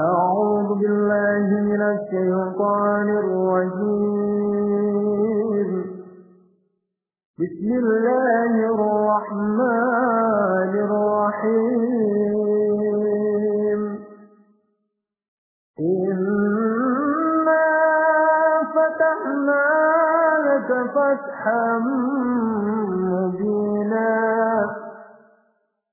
أعوذ بالله من الشيطان الرجيم. بسم الله الرحمن الرحيم. إنا فتحنا لك فتحا مبينا.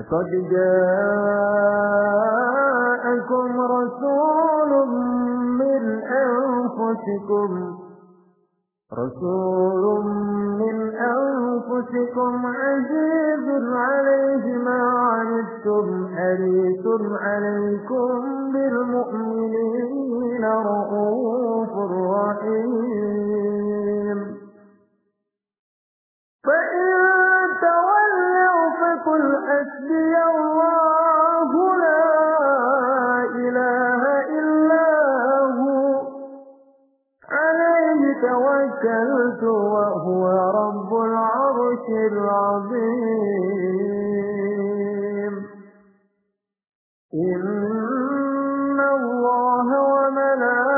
لقد جاءكم رسول من أنفسكم رسول من أنفسكم عزيز عليه ما عنتم حريص عليكم بالمؤمنين رؤوف حسبي الله لا إله إلا هو عليه توكلت وهو رب العرش العظيم. إن الله وملائكته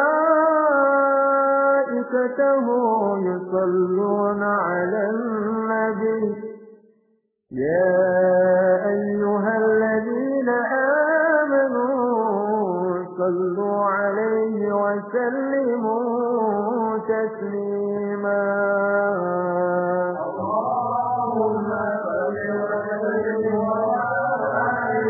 يصلون على النبي. يا صلوا عليه وسلموا تسليما. اللهم صل وسلم